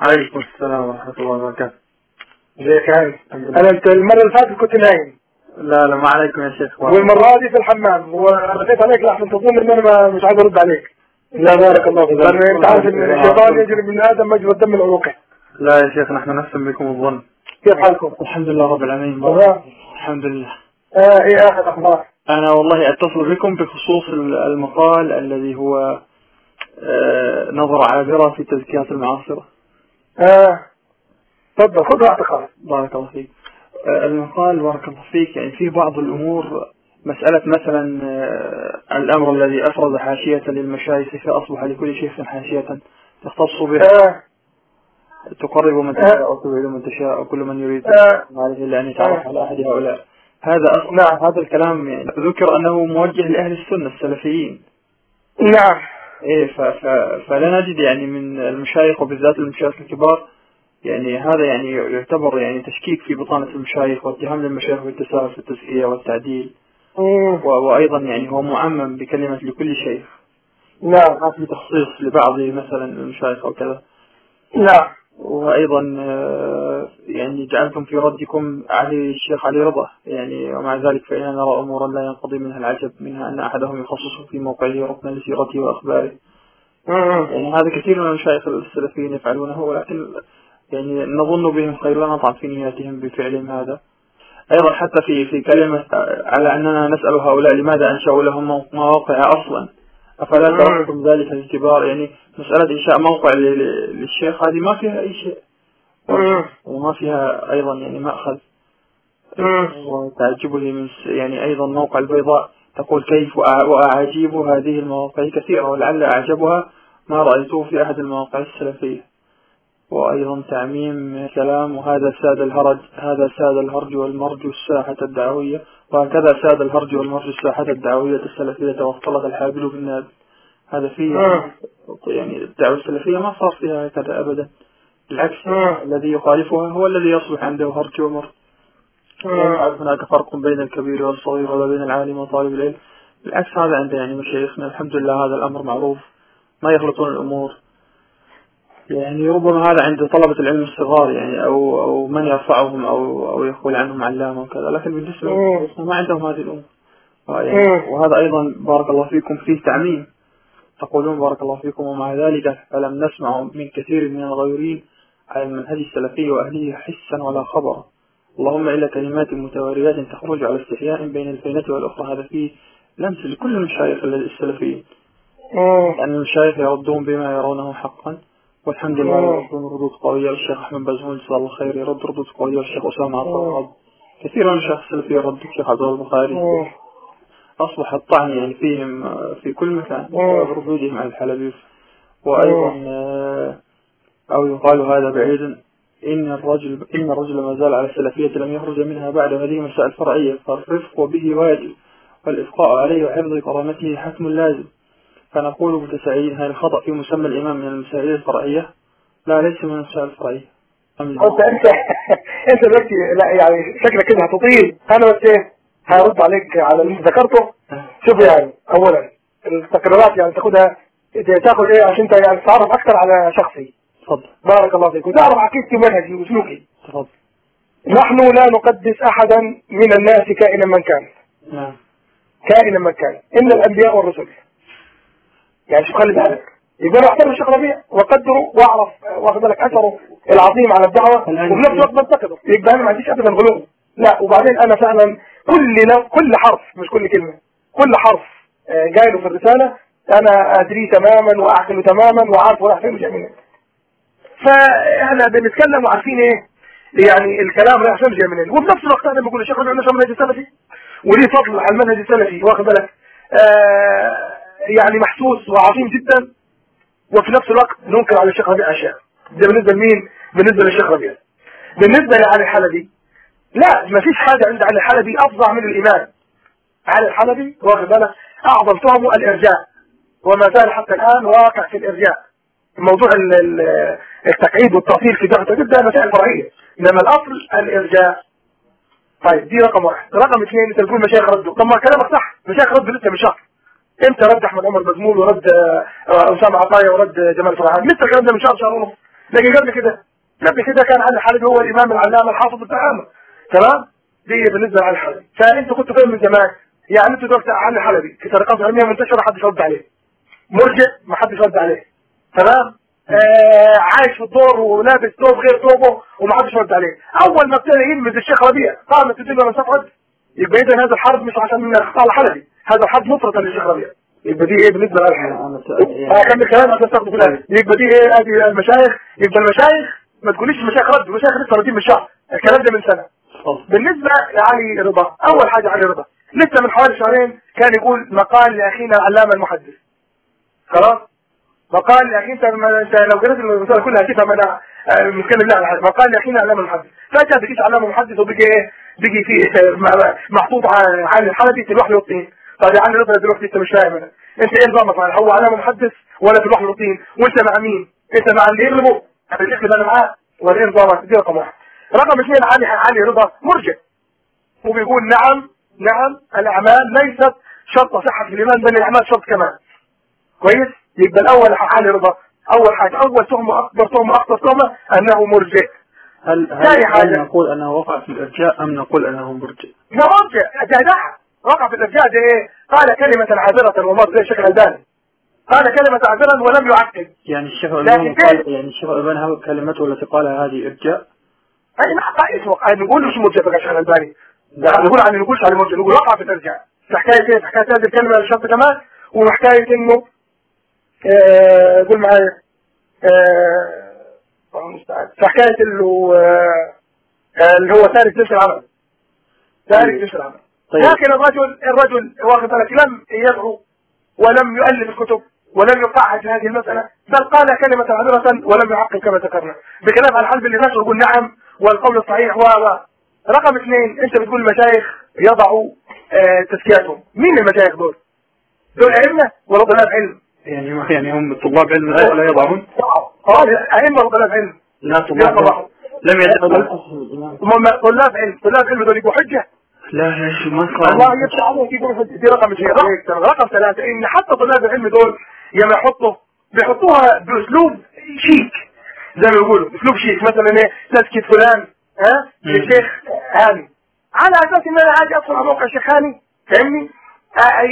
عليكم السلام ورحمة الله وبركاته. إزيك يا أنا أنت المرة اللي فاتت كنت نايم. لا لا ما عليكم يا شيخ. والمرة دي في الحمام. ورديت عليك لحسن تظن إن أنا ما- مش عايز أرد عليك. لا بارك الله فيك. لأن انت عارف إن الشيطان يجري من آدم مجرى الدم العروقي لا يا شيخ نحن نحسن بكم الظن. كيف حالكم؟ الحمد لله رب العالمين. الحمد لله. آه إيه آخر أخبار؟ أنا والله أتصل بكم بخصوص المقال الذي هو آه، نظرة عابرة في تزكيات المعاصرة. آه تفضل خذ راحتك خالص بارك الله فيك. آه، المقال بارك الله فيك. يعني فيه بعض الأمور مسألة مثلا آه، الأمر الذي أفرز حاشية للمشايخ فأصبح لكل شيخ حاشية تختص بها آه. تقرب من تشاء وتبعد من تشاء وكل من يريد عليه إلا أن يتعرف على أحد هؤلاء. هذا أصلا نعم. هذا الكلام يعني ذكر أنه موجه لأهل السنة السلفيين. نعم. إيه ف ف فلا نجد يعني من المشايخ وبالذات المشايخ الكبار يعني هذا يعني يعتبر يعني تشكيك في بطانة المشايخ واتهام للمشايخ بالتساهل في التزكية والتعديل. وأيضا يعني هو معمم بكلمة لكل شيخ. نعم. ما في تخصيص لبعض مثلا المشايخ أو كذا. نعم. وأيضا آه، يعني جعلتم في ردكم علي الشيخ علي رضا. يعني ومع ذلك فإننا نرى أمورا لا ينقضي منها العجب منها أن أحدهم يخصص في موقعه ركنا لسيرته وأخباره. يعني هذا كثير من المشايخ السلفيين يفعلونه ولكن يعني نظن بهم خير لا نطعن في نياتهم بفعلهم هذا. أيضا حتى في في كلمة على أننا نسأل هؤلاء لماذا أنشأوا لهم مواقع أصلا. أفلا مم. تركتم ذلك الكبار يعني مسألة إنشاء موقع للشيخ هذه ما فيها أي شيء. وما فيها أيضا يعني مأخذ مم. وتعجبه من يعني أيضا موقع البيضاء تقول كيف وأع- وأعاجيب هذه المواقع كثيرة ولعل أعجبها ما رأيته في أحد المواقع السلفية وأيضا تعميم كلام وهذا ساد الهرج هذا ساد الهرج والمرج الساحة الدعوية وهكذا ساد الهرج والمرج الساحة الدعوية السلفية واختلط الحابل بالنابل هذا فيه مم. يعني الدعوة السلفية ما صار فيها هكذا أبدا. بالعكس مم. الذي يخالفها هو الذي يصبح عنده هرج ومرج. مم. يعرف هناك فرق بين الكبير والصغير ولا بين العالم وطالب العلم. بالعكس هذا عند يعني مشايخنا الحمد لله هذا الأمر معروف. ما يخلطون الأمور. يعني ربما هذا عند طلبة العلم الصغار يعني أو أو من يرفعهم أو أو يقول عنهم علامة وكذا. لكن بالنسبة. للمشايخنا ما عندهم هذه الأمور. يعني. وهذا أيضا بارك الله فيكم فيه تعميم تقولون بارك الله فيكم ومع ذلك فلم نسمع من كثير من الغيورين على المنهج السلفي وأهله حسا ولا خبرا. اللهم إلا كلمات متواريات تخرج على استحياء بين الفينة والأخرى. هذا فيه لمس لكل المشايخ السلفيين. لأن المشايخ يردون بما يرونه حقا. والحمد لله. يردون ردود قوية الشيخ أحمد بازمول جزاه الله خير يرد ردود قوية والشيخ أسامة عطا رد كثير من المشايخ السلفيين ردوا الشيخ عبد الله البخاري. أصبح الطعن يعني فيهم آه، في كل مكان ردودهم على الحلبي وأيضا آه، أو يقال هذا بعيدا إن الرجل إن الرجل ما زال على السلفية لم يخرج منها بعد هذه مسائل فرعية فالرفق به واجب والإبقاء عليه وحفظ كرامته حتم لازم فنقول متسائلين هل الخطأ في مسمى الإمام من المسائل الفرعية؟ لا ليس من المسائل الفرعية. أم انت انت أنت دلوقتي لا يعني شكلك كده هتطيل. أنا بس إيه هرد عليك على اللي ذكرته. شوف يعني اولا التقريرات يعني تاخدها تاخد إيه عشان أنت يعني تتعرف أكثر على شخصي. تفضل. بارك الله فيك. وتعرف عقيدتي ومنهجي وسلوكي. تفضل. نحن لا نقدس احدا من الناس كائنا من كان. نعم. كائنا من كان. ان الأنبياء والرسل. يعني شو خلي بالك يقول احترم الشيخ ربيع واقدره واعرف واخد بالك اثره العظيم على الدعوة وفي نفس الوقت بنتقده يبقى أنا ما عنديش ابدا غلو. لا وبعدين أنا فعلا كل لو كل حرف مش كل كلمة كل حرف آه، جاي له في الرسالة أنا ادريه تماما واعقله تماما وعارف رايح فين وجاي منين. فإحنا بنتكلم وعارفين إيه؟ يعني الكلام رايح فين وجاي منين. وفي نفس الوقت أنا بقول الشيخ ربيع نشر المنهج السلفي وليه فضل على المنهج السلفي واخد بالك؟ آه يعني محسوس وعظيم جدا. وفي نفس الوقت ننكر على الشيخ ربيع أشياء. ده بالنسبة لمين؟ بالنسبة للشيخ ربيع. بالنسبة لعلي الحلبي. لا ما فيش حاجة عند علي الحلبي افظع من الإيمان. علي الحلبي واخد بالك؟ أعظم تهمه الإرجاء. وما زال حتى الآن واقع في الإرجاء. موضوع ال- ال- التقعيد والتأصيل في دعوة ده مسائل فرعية. إنما الأصل الإرجاء. طيب دي رقم واحد. رقم اثنين أنت بتقول مشايخ ردوا طب ما كلامك صح. مشايخ ردوا لسه من شهر إمتى رد أحمد عمر مزمول ورد آه، أسامة عطايا ورد جمال فرحان لسه الكلام ده من شهر شهر ونص لكن قبل كده قبل كده كان علي الحلبي هو الإمام العلامة الحافظ التعامل تمام؟ دي بالنسبة لعلي الحلبي. فانتوا كنتوا فين من زمان. يعني أنتوا دلوقتي علي الحلبي في طريقات علمية منتشرة ما حدش رد عليه. مرجع ما حدش رد عليه. تمام؟ آه عايش في الدور ولابس ثوب غير ثوبه وما حدش رد عليه. أول ما ابتدى يلمس الشيخ ربيع قامت الدنيا من صفحه يبقى اذا هذا الحرب مش عشان من اخطاء الحلبي هذا الحرب نصرة للشيخ ربيع. يبقى دي إيه بالنسبة للحلبي اكمل كلام عشان تاخدوا في الآخر. يبقى دي إيه؟ ادي المشايخ. يبقى المشايخ ما تقوليش المشايخ رد المشايخ لسه راضيين من شهر الكلام ده من سنة. بالنسبة لعلي رضا أول حاجة علي رضا. لسه من حوالي شهرين كان يقول مقال لأخينا العلامه المحدث. خلاص؟ لاخي إنت ما- إنت لو قريت الرسالة كلها هتفهم أنا آه، بتكلم لا على حاجة. مقال لاخينا العلامه المحدث فجاه بقيت علامه محدث وبقي إيه بقي فيه آه، محطوط على علي الحلبي تروح له الطين طيب يا علي رضا دلوقتي أنت مش فاهم أنا أنت إيه نظامك معاه؟ هو علامه محدث ولا تروح له الطين وأنت مع مين؟ أنت مع اللي يغلبه أنا اللي يغلب أنا معاه. ولا إيه نظامك؟ دي رقم واحد. رقم اثنين علي علي رضا مرجع. وبيقول نعم نعم الأعمال ليست شرط صحة الإيمان بل الأعمال شرط كمان كويس؟ يبقى الأول علي رضا أول حاجة أول تهمة أكبر تهمة أكبر تهمة أنه مرجع. هل هل, هل حاجة. نقول أنه وقع في الإرجاء أم نقول أنه مرجئ؟ ده مرجع. ده ده وقع في الإرجاء ده إيه؟ قال كلمة عابره ومر زي الشيخ الألباني. قال كلمة عابره ولم يعقد يعني الشيخ كيف؟ قال يعني الشيخ هذه كلمته التي قالها هذه إرجاء؟ أي نحن اسمه نقول مش مرجع بقى الشيخ الألباني. لا. نقول عن نقولش على مرجع نقول وقع في الإرجاء. في حكايه إيه؟ في حكايه هذه الكلمة الشرط كمان وحكايه إنه آه، قول معايا آه،. في حكايه انه آه، آه، اللي هو تارك جيش العمل تارك جيش العمل طيب لكن الرجل الرجل واخد بالك لم يدعو ولم يؤلف الكتب ولم يقعد في هذه المسألة بل قال كلمة عذرة ولم يعقل كما ذكرنا بخلاف على الحلب اللي نشر يقول نعم والقول الصحيح و. رقم اثنين انت بتقول المشايخ يضعوا آه تزكياتهم مين المشايخ دول؟ دول ائمة ولا طلاب علم؟ يعني ما يعني هم طلاب علم لا لا يضعون؟ آه ولا طلاب علم؟ لا طلاب علم. لم يدعوا هم طلاب علم. طلاب علم دول يبقوا حجة. لا يا شيخ ما الله قال يفتح عليك يقول حجة. دي رقم اثنين رقم ثلاثة. إن حتى طلاب العلم دول لما يحطوا بيحطوها بأسلوب شيك. زي ما يقولوا أسلوب شيك. مثلا إيه تسكت فلان ها. الشيخ هاني. على أساس إن أنا عادي أدخل على موقع الشيخ هاني فاهمني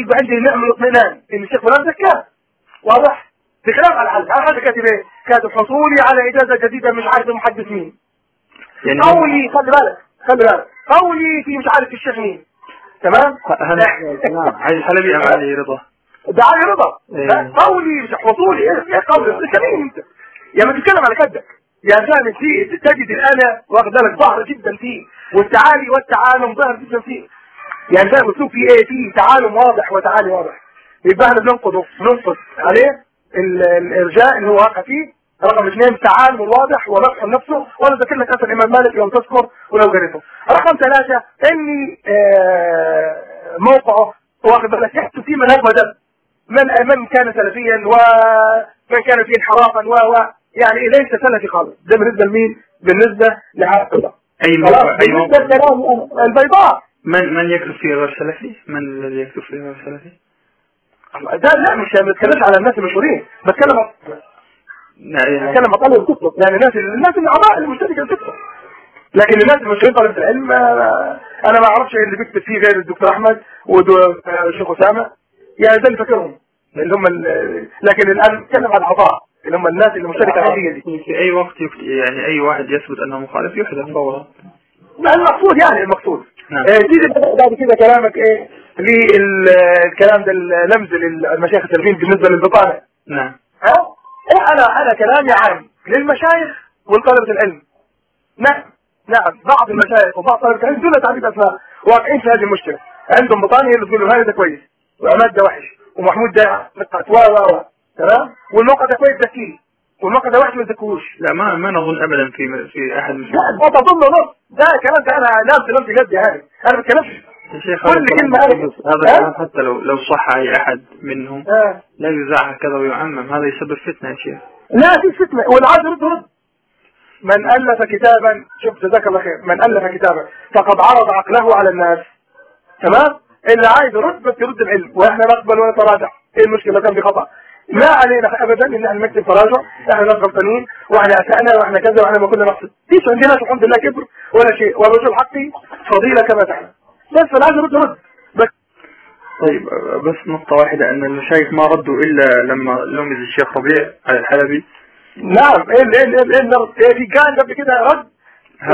يبقى عندي نوع من الاطمئنان إن الشيخ فلان زكاه واضح؟ بخلاف على الحل على هذا كاتب إيه كاتب حصولي على إجازة جديدة مش عارف المحدث مين يعني قولي خلي بالك خلي بالك. قولي في مش عارف الشيخ مين تمام نعم. علي الحلبي ام علي رضا؟ ده علي رضا. إيه. قولي مش حصولي. إيه إيه قولي انت مين انت يا ما تتكلم على كدك يعني فاهم فيه تجد الآن واخد بالك ظهر جدا فيه والتعالي والتعالم ظهر جدا فيه يعني فاهم اسلوب فيه إيه؟ فيه تعالم واضح وتعالي واضح. يبقى إحنا بننقضه بننقض عليه ال- الإرجاء اللي هو واقع فيه. رقم اثنين تعالم واضح ومدح نفسه وأنا ذكر لك اثر الإمام مالك لو تذكر ولو قريته. رقم ثلاثة إني آه، موقعه واخد بالك يحدث فيه من هذا من من كان سلفيا ومن كان فيه انحرافا و و يعني ليس سلفي خالص. ده بالنسبة لمين؟ بالنسبة لعقبه أي خلاص موقع؟ أي موقع؟ البيضاء. من من يكتب فيه غير سلفي؟ من الذي يكتب فيه غير سلفي؟ ده لا مش ما بتكلمش على الناس المشهورين بتكلم بتكلم عن طلبة الكتب. يعني الناس الناس الاعضاء المشتركة الكتب. لكن الناس المشهورين طلبه العلم آه، أنا ما أعرفش اللي بيكتب فيه غير الدكتور أحمد والشيخ أسامة. يعني ده اللي فاكرهم. اللي هم لكن الآن بتكلم عن الأعضاء اللي هم الناس المشتركه الحقيقيه دي. في أي وقت. يعني أي واحد يثبت أنه مخالف يحذف فورا لا المقصود يعني المقصود. نعم. آه، تيجي بعد كده كلامك إيه؟ للكلام ده اللمز للمشايخ السلفيين بالنسبة للبطانه نعم. ها؟ إيه أنا أنا كلامي عام للمشايخ ولطلبه العلم. نعم نعم. بعض المشايخ وبعض طلبة العلم دون تعريف أسماء واقعين في هذه المشكلة. عندهم بطانه هي اللي تقول له هذا ده كويس وعماد ده وحش ومحمود ده و و و. تمام والموقع ده كويس ذكي والموقع ده وحش ما تذكروش. لا ما ما نظن ابدا في في أحد لا ده تظن نص ده كلام ده أنا نفسي نفسي جد يعني أنا ما بتكلمش. شيخ كل هذا كلمة هذا حتى لو لو صح أي أحد منهم آه. لا يذاع هكذا ويعمم. هذا يسبب فتنة يا شيخ. لا في فتنة. والعاد رد رد من ألف كتابا شوف جزاك الله خير. من ألف كتابا فقد عرض عقله على الناس. تمام؟ اللي عايز يرد بس يرد العلم. وإحنا نقبل ونتراجع. إيه المشكلة؟ كان في خطأ. ما علينا ابدا إن إحنا نكتب تراجع. إحنا ناس غلطانين وإحنا اسانا وإحنا كذا وإحنا ما كنا نقصد. فيش عندنا الحمد لله كبر. ولا شيء. والرجل حقي فضيلة كما تعلم. بس أنا عايز ارد رد بس. طيب بس نقطة واحدة أن المشايخ ما ردوا إلا لما لمز الشيخ ربيع على الحلبي. نعم إيه إيه إيه إيه النرد؟ إيه في كان قبل كده رد.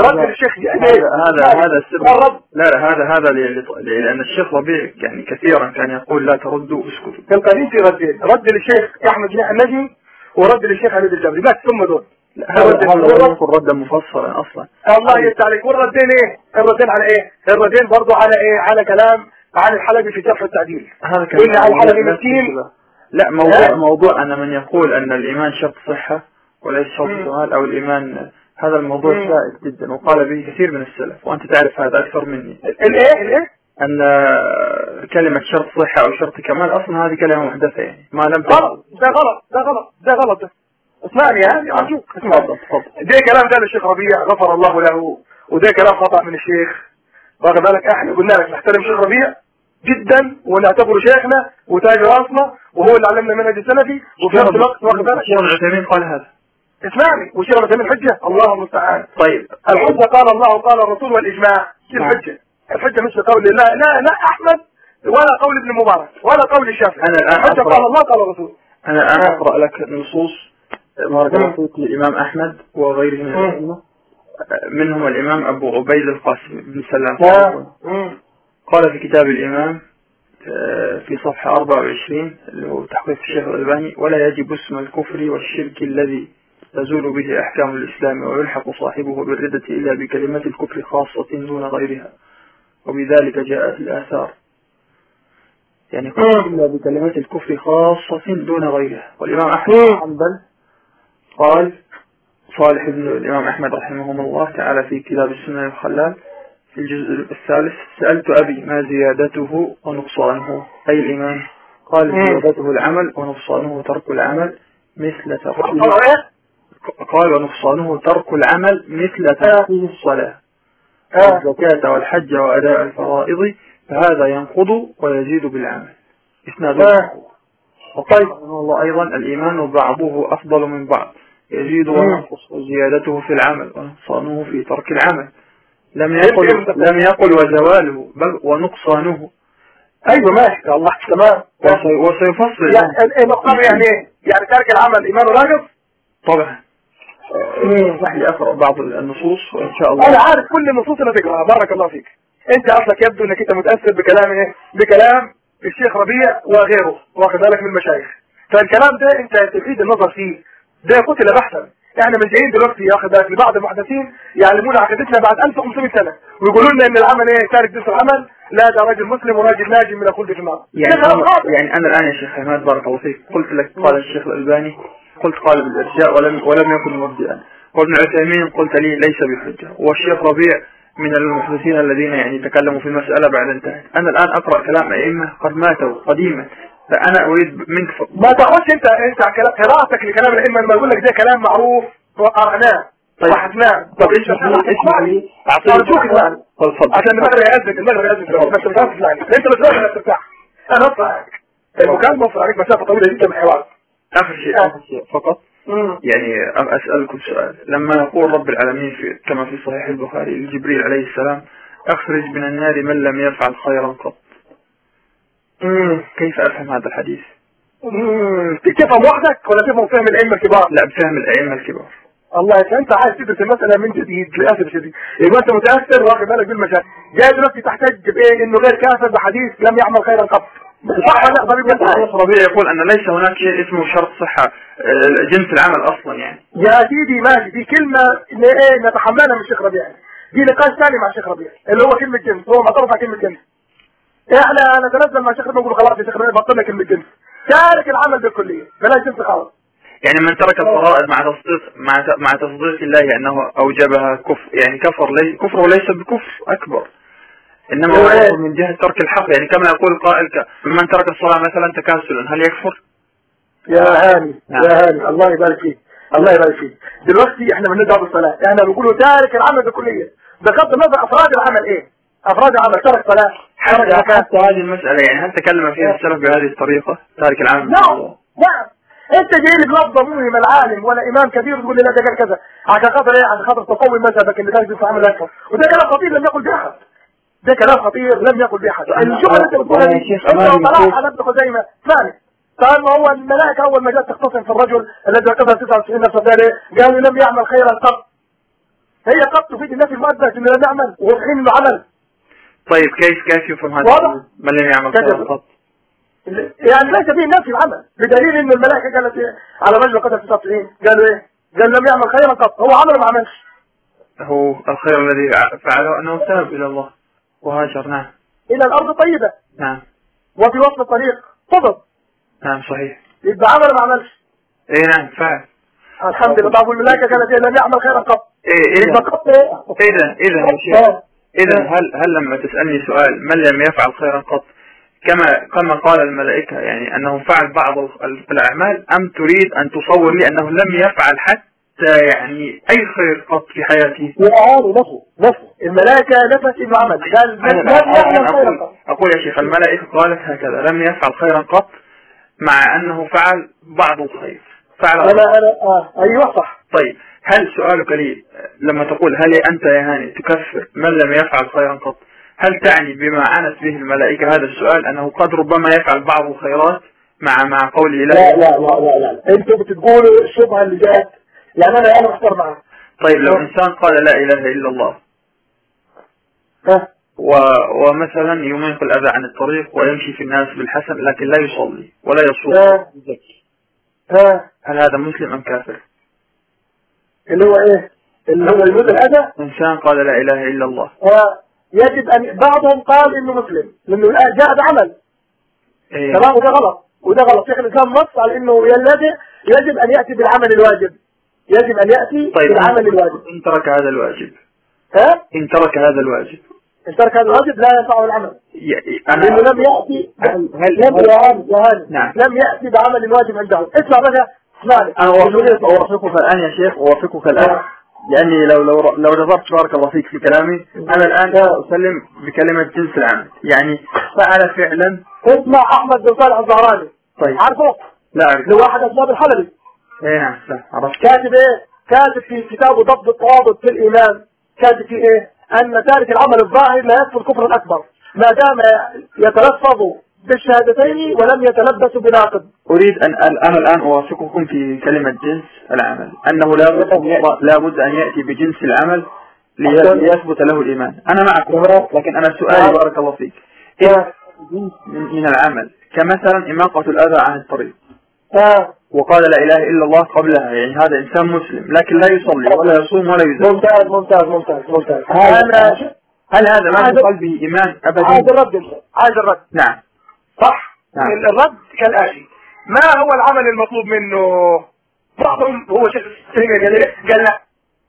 رد الشيخ يعني هذا هذا هذا الرد لا لا هذا هذا ل- ل- لأن الشيخ ربيع يعني كثيرا كان يقول لا تردوا اسكتوا. في القديم في ردين رد للشيخ أحمد بن النجمي ورد للشيخ علي الجبري بس ثم دول. هذا لم يكن ردا مفصلا أصلا. الله يفتح عليك والردين إيه؟ الردين على إيه؟ الردين برضو على إيه؟ على كلام عن الحلبي في جرح التعديل. هذا وإن على الحلبي لا مسكين. لا موضوع ها؟ موضوع أن من يقول أن الإيمان شرط صحة وليس شرط. كمال أو الإيمان هذا الموضوع. شائك جدا وقال به كثير من السلف وأنت تعرف هذا أكثر مني. الايه الايه أن كلمة شرط صحة أو شرط كمال أصلا هذه كلمة محدثة يعني ما لم غلط ده غلط ده غلط ده غلط. اسمعني يعني ارجوك ده كلام ده للشيخ ربيع غفر الله له وده كلام خطأ من الشيخ. واخد بالك؟ إحنا قلنا لك نحترم الشيخ ربيع جدا ونعتبره شيخنا وتاج راسنا وهو اللي علمنا منهج السلفي وفي نفس الوقت واخد بالك؟ الشيخ العثيمين قال هذا. اسمعني والشيخ ابن الحجه الله المستعان. طيب. الحجة قال الله وقال الرسول والإجماع. دي الحجة. الحجة مش بقول الله. لا لا أحمد ولا قول ابن مبارك ولا قول الشافعي. الحجة أقرأ. قال الله قال الرسول. أنا الآن آه. أقرأ لك نصوص مم. فيك للإمام أحمد وغيره من. الأئمة منهم الإمام أبو عبيد القاسم بن سلام مم. قال في كتاب الإمام آه، في صفحة 24 اللي هو تحقيق الشيخ الألباني ولا يجب اسم الكفر والشرك الذي تزول به أحكام الإسلام ويلحق صاحبه بالردة إلا بكلمة الكفر خاصة دون غيرها وبذلك جاءت الآثار يعني. إلا بكلمة الكفر خاصة دون غيرها والإمام أحمد حنبل قال صالح بن الإمام أحمد رحمه الله تعالى في كتاب السنة الخلال في الجزء الثالث سألت أبي ما زيادته ونقصانه؟ أي الإيمان؟ قال. زيادته العمل ونقصانه ترك العمل مثل تركه قال ونقصانه ترك العمل مثل تركه الصلاة. آه. والزكاة والحج وأداء الفرائض فهذا ينقض ويزيد بالعمل. إسناد آه. وقال رحمه الله أيضا الإيمان بعضه أفضل من بعض. يزيد. وينقص وزيادته في العمل ونقصانه في ترك العمل. لم يقل يمكن- لم يقل وزواله بل ونقصانه. أيوه ماشي. الله تمام. وسي- وسيفصل. يعني النقطة يعني إيه؟ يعني ترك العمل ايمانه راجل طبعا. اسمح لي أقرأ بعض النصوص وإن شاء الله. أنا عارف كل النصوص اللي تقراها. بارك الله فيك. أنت أصلك يبدو إنك أنت متأثر بكلام إيه؟ بكلام الشيخ ربيع وغيره واخد بالك من المشايخ. فالكلام ده أنت تفيد النظر فيه. ده قتل بحثا. إحنا مش جايين دلوقتي واخد بالك لبعض المحدثين يعلمون عقيدتنا بعد 1500 سنة. ويقولوا لنا إن العمل إيه؟ تارك جنس العمل. لا ده راجل مسلم وراجل ناجي من في النار يعني خاطئ. يعني أنا الآن يا شيخ عماد بارك الله فيك. قلت لك قال الشيخ الألباني قلت قال بالإرجاء ولم ولم يكن مرجئا وابن عثيمين قلت لي ليس بحجة. والشيخ ربيع من المحدثين الذين يعني تكلموا في المسألة بعد انتهت. أنا الآن أقرأ كلام أئمة قد ماتوا قديما. فأنا أريد منك ف... ما تاخدش انت أنت قراءتك لكلام الائمه لما يقول لك ده كلام معروف وقرأناه طيب. وحفناه طب اسمح لي اسمح لي أعطيك أرجوك اسمعني. طب عشان المغرب يأذن المغرب يأذن بس مش عارف تسمعني أنت مش راجل ترتاح أنا أطلع المكالمه وصل عليك مسافة طويلة جدا من الحوار آخر شيء آخر شيء فقط. يعني أسألكم سؤال. لما يقول رب العالمين في كما في صحيح البخاري لجبريل عليه السلام أخرج من النار من لم يفعل خيرا قط. كيف أفهم هذا الحديث؟ امم تفهم وحدك؟ ولا تفهم فهم الأئمة الكبار؟ لا بفهم الأئمة الكبار. الله يسلمك. أنت عايز تدرس المسألة من جديد للأسف الشديد. يبقى أنت متأثر واخد بالك؟ بالمشاكل جاي دلوقتي تحتج بإيه؟ إنه غير كافر بحديث لم يعمل خيرا قط صح ولا لا؟ طبيب ربيع يقول أن ليس هناك شيء اسمه شرط صحة آه، جنس العمل أصلا يعني. يا سيدي ماشي. دي كلمة إيه نتحملها من الشيخ ربيع. دي نقاش ثاني مع الشيخ ربيع اللي هو كلمة جنس. هو معترف على كلمة جنس. إحنا نتنزل مع الشيخ ربيع نقول خلاص يا شيخ بطلنا كلمة جنس تارك العمل بالكلية بلاش جنس خالص يعني من ترك الفرائض مع تصديق مع مع تصديق الله أنه أوجبها كفر يعني كفر لي كفره ليس بكفر أكبر. إنما هو من جهة ترك الحق. يعني كما يقول قائل من ترك الصلاة مثلا تكاسلا هل يكفر؟ يا هاني نعم. يا هاني الله يبارك فيك الله يبارك فيك. دلوقتي إحنا بندعو بالصلاه إحنا بنقولوا تارك العمل بالكلية. بغض النظر أفراد العمل إيه؟ أفراد العمل ترك صلاة. حتى زكاه حتى هذه المسألة يعني هل تكلم فيها السلف بهذه الطريقة تارك العمل نعم نعم أنت جاي لي بلفظه موهم العالم ولا إمام كبير تقول لي لا ده قال كذا. عشان خاطر إيه؟ عشان خاطر تقوي مذهبك اللي كان في عمل اكبر وده كلام خطير لم يقل به احد ده كلام خطير لم يقل به احد الجملة اللي أنت بتقولها دي أنت طلعت على ابن خزيمة. ثاني قال ما هو الملائكة أول ما جت تختصم في الرجل الذي اعتبر 99 نفسه قال إيه؟ قالوا لم يعمل خيرا قط. هي قد تفيد الناس المؤدى إنه لم يعمل وفي حين انه عمل طيب كيف كيف يفهم هذا؟ لم يعمل. خيرا قط يعني ليس فيه نفي العمل. بدليل ان الملائكة قالت إيه؟ على رجل قتل 99 قالوا إيه؟ قال لم يعمل خيرا قط. هو عمل ما عملش. هو الخير الذي فعله أنه تاب إلى الله وهاجر نعم إلى الأرض طيبة. نعم. وفي وسط الطريق فضل نعم صحيح. يبقى عمل ما عملش. اي نعم فعل. الحمد لله. طب الملائكة قالت إيه؟ لم يعمل خيرا قط. إيه اذا إيه؟ اذا اذا يا شيخ. اذا هل هل لما تسألني سؤال من لم يفعل خيرا قط؟ كما كما قال الملائكة يعني أنه فعل بعض ال- الأعمال أم تريد أن تصور لي أنه لم يفعل حتى يعني أي خير قط في حياته وأعاني نفسه نفسه. الملائكة نفس إنه عمل قال لم أنا خيرا أقول, قط أقول يا شيخ الملائكة قالت هكذا لم يفعل خيرا قط مع أنه فعل بعض الخير. فعل أنا أنا آه أيوه صح. طيب. هل سؤالك لي لما تقول هل أنت يا هاني تكفر من لم يفعل خيرا قط هل تعني بما عنت به الملائكة هذا السؤال أنه قد ربما يفعل بعض الخيرات مع مع قوله لا لا لا لا لا لا. أنتوا بتقولوا الشبهة اللي جات يعني أنا أنا أختار معاه طيب لو إنسان قال لا إله إلا الله. ها؟ و... ومثلا يميق الأذى عن الطريق ويمشي في الناس بالحسن لكن لا يصلي ولا يصوم. هل هذا مسلم أم كافر؟ اللي هو إيه؟ اللي هو يموت الأذى إنسان قال لا إله إلا الله. يجب أن بعضهم قال إنه مسلم لأنه الآن جاء بعمل. إيه. تمام؟ وده غلط. وده غلط. شيخ الإسلام نص على إنه يلجئ يجب أن يأتي بالعمل الواجب. يجب أن يأتي طيب بالعمل الواجب. إن ترك هذا الواجب. ها؟ إن ترك هذا الواجب. إن ترك هذا الواجب لا ينفعه العمل. أنا لم يأتي هل- هل- لم هل- نعم. لم يأتي بعمل واجب عنده. اسمع بقى أنا أوافقك الآن يا شيخ أوافقك الآن. لأني لو لو لو نظرت بارك الله فيك في كلامي أنا الآن أسلم بكلمة جنس العمل. يعني فعل فعلا. اسمع أحمد بن صالح الزهراني. طيب. عارفه؟ لا أعرف لواحد أسباب الحلبي. إيه نعم عرفت. كاتب إيه؟ كاتب في كتابه ضبط التواضع في الإيمان. كاتب في إيه؟ أن تارك العمل الظاهر لا يكفر كفرا أكبر ما دام يتلفظ بالشهادتين ولم يتلبس بناقض أريد أن أن- أنا الآن أوافقكم في كلمة جنس العمل. أنه لا لا بد أن يأتي بجنس العمل لي- ليثبت له الإيمان. أنا معكم لكن أنا سؤالي بارك الله فيك. إذا جنس من, العمل كمثلا إماقة الأذى عن الطريق. آه. وقال لا إله إلا الله قبلها. يعني هذا إنسان مسلم لكن لا يصلي ولا يصوم ولا يزكي. ممتاز ممتاز ممتاز ممتاز. هذا- هل هذا ما هذا- في قلبه إيمان أبدا؟ الرد. انت عايز الرد. نعم. صح؟ نعم. الرد كالآتي. ما هو العمل المطلوب منه؟ بعضهم هو شيخ قال لا.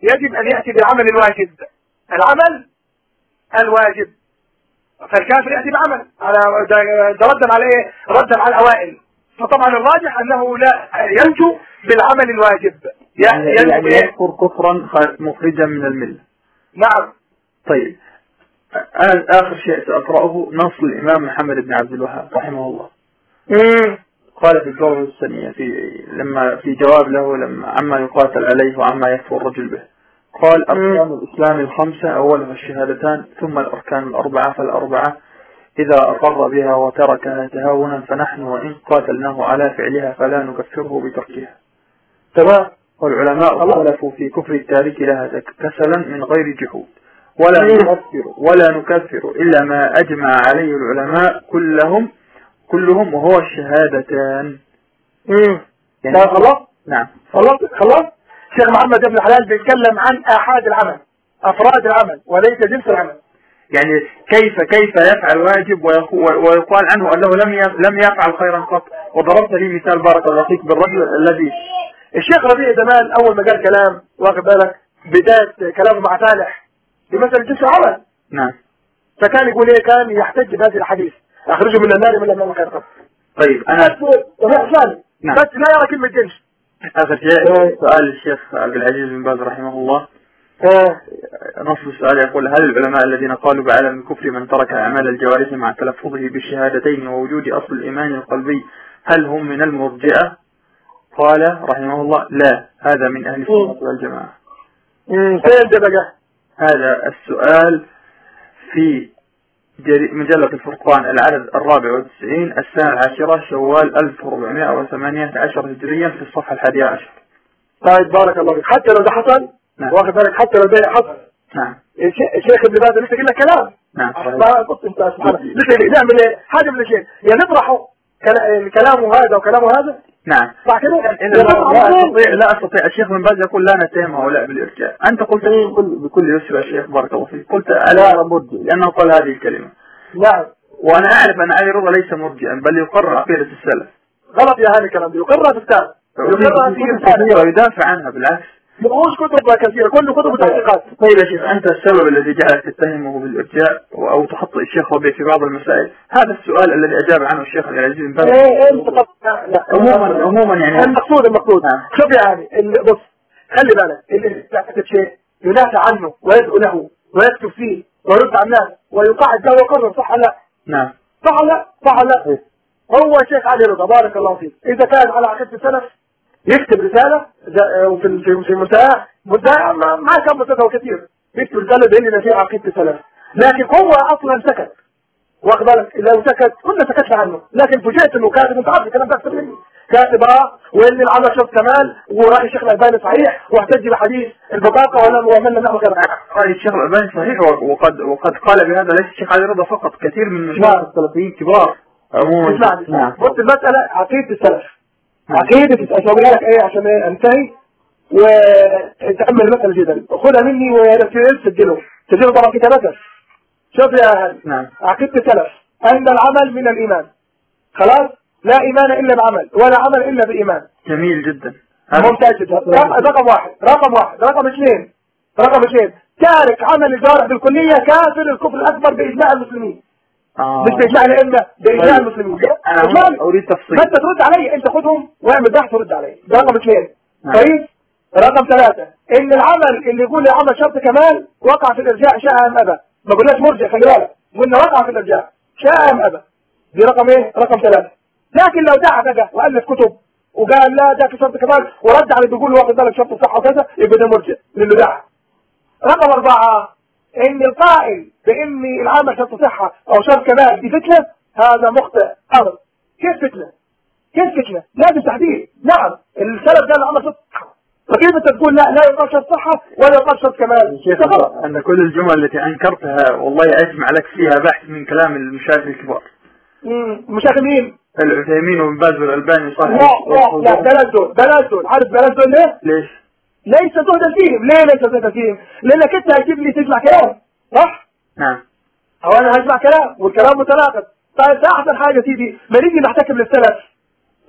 يجب أن يأتي بالعمل الواجب العمل الواجب. فالكافر يأتي بعمل. على ده, ردا على إيه ردا على الأوائل. فطبعا الراجح أنه لا ينجو بالعمل الواجب. يعني ينجو يعني؟ يذكر كفرا مخرجا من الملة. نعم. طيب. أنا آخر شيء سأقرأه نص الإمام محمد بن عبد الوهاب رحمه الله. قال في الدورة الثانية في لما في جواب له لما عما يقاتل عليه وعما يكفر الرجل به. قال أركان الإسلام الخمسة أولها الشهادتان ثم الأركان الأربعة فالأربعة إذا أقر بها وتركها تهاونا فنحن وإن قاتلناه على فعلها فلا نكفره بتركها. تمام. والعلماء اختلفوا في كفر التارك لها كسلا من غير جحود. ولا نكفر ولا نكفر إلا ما أجمع عليه العلماء كلهم كلهم وهو الشهادتان. مم. يعني خلاص؟ نعم. خلاص؟ خلاص؟ شيخ محمد بن حلال بيتكلم عن آحاد العمل أفراد العمل وليس جنس العمل. يعني كيف كيف يفعل واجب ويقال عنه أنه لم لم يفعل خيرا قط. وضربت لي مثال بارك الله فيك بالرجل الذي الشيخ ربيع زمان أول ما قال كلام واخد بالك بداية كلامه مع فالح بمثل جنس العمل نعم. فكان يقول إيه؟ كان يحتج بهذه الحديث. أخرجه من النار من لم خير. قط طيب ثاني نعم. بس لا يرى كلمة جنس آخر شيء سؤال الشيخ عبد العزيز بن باز رحمه الله. آه. نص السؤال يقول هل العلماء الذين قالوا بعدم الكفر من ترك أعمال الجوارح مع تلفظه بالشهادتين ووجود أصل الإيمان القلبي هل هم من المرجئة؟ قال رحمه الله لا هذا من أهل السنة والجماعة. امم فين ده بقى هذا السؤال في مجلة الفرقان العدد الرابع والتسعين السنة العاشرة شوال 1418 هجريا في الصفحة الحادية عشر. طيب بارك الله فيك. حتى لو ده حصل؟ نعم. واخد بالك؟ حتى لو ده حصل. نعم. الشيخ الشيخ ابن باز لسه قايل لك كلام. نعم قلت انت سبحان لسه نعمل إيه؟ حاجة من الاثنين يا نطرحه كلا- كلامه هذا وكلامه هذا؟ نعم. إذا لا, لا. أستطيع لا أستطيع الشيخ بن باز يقول لا نتهم هؤلاء بالإرجاء. أنت قلت بكل, بكل يسر يا شيخ بارك الله فيك. قلت ألا مرجئ لأنه قال هذه الكلمة. نعم وأنا أعرف أن علي رضا ليس مرجئا بل يقرر عقيدة السلف. غلط يا هذا الكلام يقرها في كتاب يقرها في كثيرة يدافع عنها بالعكس. مش كتب كثيره كله كتب تحقيقات طيب يا شيخ أنت السبب الذي جعلك تتهمه بالإرجاء أو تخطئ الشيخ ربيع في بعض المسائل؟ هذا السؤال الذي أجاب عنه الشيخ عبد العزيز بن باز. إيه إيه انت طب- لا. عموما عموما يعني المقصود المقصود. شوف يا علي بص خلي بالك اللي يعتقد شيء. ينافع عنه ويدعو له ويكتب فيه ويرد على الناس ويقاعد له ويقرر صح ولا لا؟ نعم. صح ولا لا؟ صح ولا لا؟ هو شيخ علي رضا بارك الله فيك. إذا كان على عقيدة السلف يكتب رسالة ز- وفي في في منتهى ما كان منتهى كثير. يكتب رسالة بين لنا فيها عقيدة السلف. لكن هو أصلا سكت. واخد بالك؟ لو سكت كنا سكتنا عنه. لكن فوجئت إنه كاتب انت عارف الكلام ده أكثر مني. كاتب آه وان العمل شوف كمال ورأي الشيخ الألباني صحيح واحتج بحديث البطاقه ولا وعملنا نحو كذا رأي الشيخ الألباني صحيح وقد وقد قال بهذا ليس الشيخ علي رضا فقط كثير من نعم. مشايخ السلفيين كبار عموما. اسمعني نعم. بص المسألة عقيدة السلف. السلف أقول لك إيه عشان أنتهي؟ وتأمل المسألة جدا. خدها مني وسجله سجله طبعا كتابتها شوف يا هذا نعم. عقيدة السلف. أن العمل من الإيمان. خلاص؟ لا إيمان إلا بعمل ولا عمل إلا بإيمان. جميل جدا. ممتاز جدا. رقم رقم واحد. رقم واحد. رقم اثنين. رقم اثنين. تارك عمل الجارح بالكلية كافر الكفر الأكبر بإجماع المسلمين. آه. مش بإجماع الأئمة بإجماع طيب. المسلمين. أنا إجماع- أريد تفصيل. أنت ترد علي أنت خدهم واعمل بحث ورد علي. ده رقم اثنين. نعم. طيب؟ رقم ثلاثة. إن العمل اللي يقول لي عمل شرط كمال وقع في الارجاء شاء أم أبى. ما قلناش مرجع خلي بالك. قلنا وقع في الارجاء شاء أم أبى. دي رقم إيه؟ رقم ثلاثة. لكن لو دعا بقى وألف كتب وقال لا ده في شرط كمال ورد على اللي بيقول واخد بالك شرط صح وكذا يبقى ده مرجع لأنه دعا. رقم أربعة. إن القائل بإن العمل شرط صحة أو شرط كمال دي فتنة هذا مخطئ أبدا كيف فتنة؟ كيف فتنة؟ لازم تحديد نعم السلف قال العمل شرط فكيف أنت تقول لا لا يقال شرط صحة ولا يقال شرط كمال؟ شيخ ده. أن كل الجمل التي أنكرتها والله أجمع لك فيها بحث من كلام المشايخ الكبار مشاكل مين؟ العثيمين وابن باز والألباني صحيح لا لا لا بلاش دول بلاش دول عارف بلاش دول ليه؟ ليش؟ ليس زهدا فيهم ليه ليس زهدا فيهم؟ لأنك أنت هتجيب لي تسمع كلام. صح؟ نعم. أو أنا هسمع كلام والكلام متناقض. طيب ده أحسن حاجة سيدي. ما نيجي نحتكم للسلف.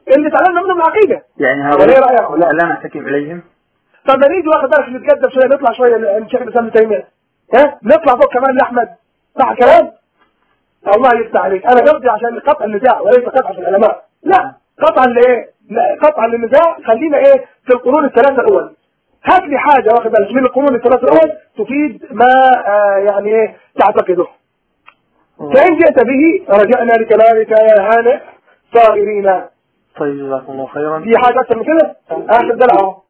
اللي تعلمنا منهم العقيدة. يعني إيه هؤلاء؟ لا لا نحتكم إليهم. طب ما نيجي واخد بالك نتقدم شوية نطلع شوية للشيخ الإسلام ابن تيمية. ها؟ نطلع فوق كمان لأحمد. صح الكلام؟ الله يفتح عليك. أنا قصدي عشان قطع النزاع وليس قطع في العلماء. لا قطعا لإيه؟ لا قطعا للنزاع. خلينا إيه؟ في القرون الثلاثة الأول. هات لي حاجة واخد بالك من القرون الثلاثه الأول تفيد ما آه يعني تعتقده. فإن جئت به رجعنا لكلامك يا هانئ صائرين طيب جزاكم الله خيرا. في حاجة أكثر من كده؟ آخر دلع اهو